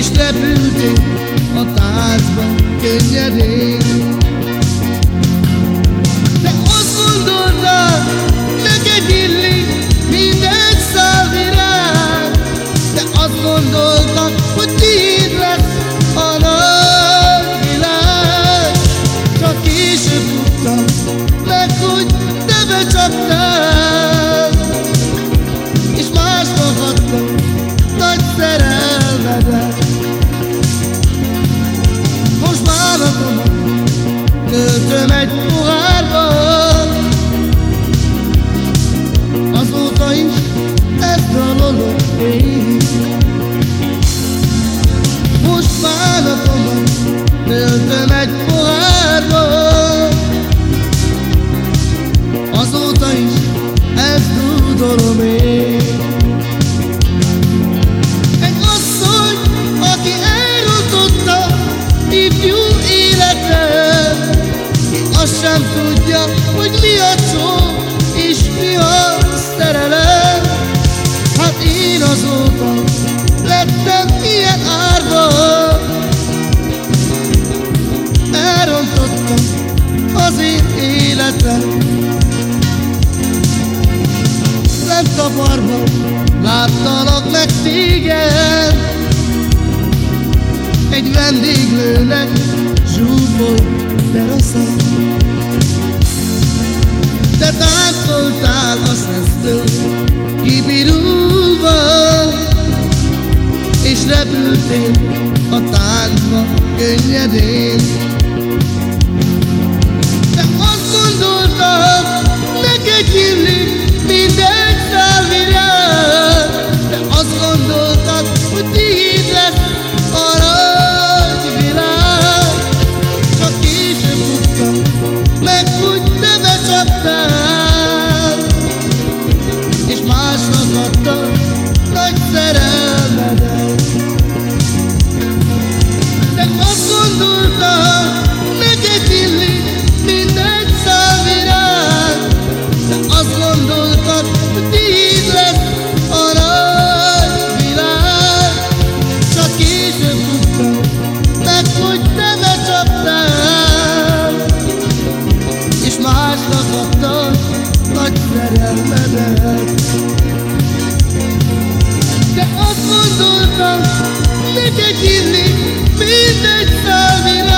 és repülték a táncban könnyedén. Most bánatomat töltöm egy pohár. bent a barban Láttalak meg téged. Egy vendéglőnek zsúfolt teraszán Te táncoltál a szesztől Kibirulva És repültél a táncba könnyedén. Нетягіний, місяць завіра.